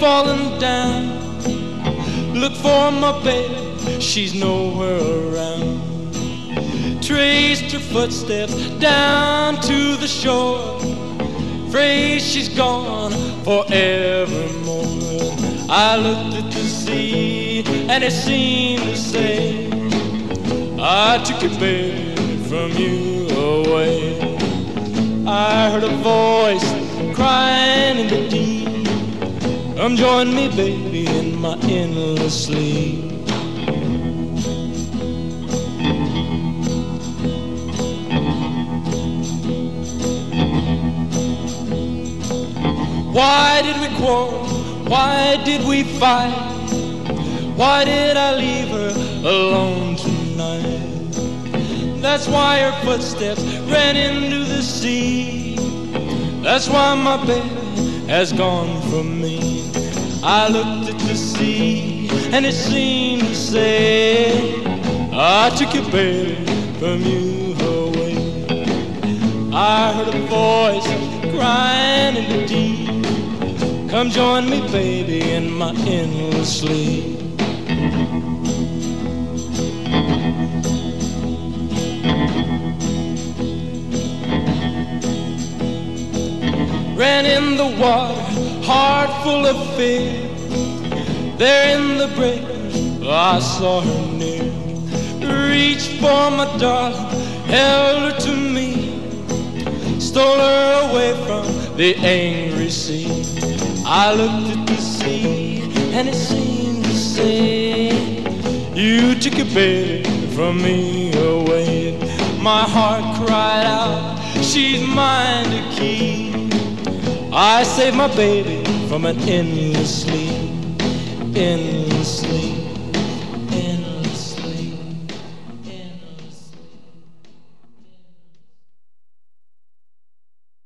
falling down. Look for my baby, she's nowhere around. Traced her footsteps down to the shore. Afraid she's gone forevermore. I looked at the sea and it seemed to say, I took your baby from you away. I heard a voice Come join me, baby, in my endless sleep. Why did we quarrel? Why did we fight? Why did I leave her alone tonight? That's why her footsteps ran into the sea. That's why my baby has gone from me. I looked at the sea and it seemed to say, I took your baby from you away. I heard a voice crying in the deep. Come join me, baby, in my endless sleep. Ran in the water, heart full of fear. There in the breakers, I saw her near. Reached for my darling, held her to me, stole her away from the angry sea. I looked at the sea and it seemed to say, You took your baby from me away. My heart cried out, She's mine to keep. I saved my baby from an endless sleep, endless sleep.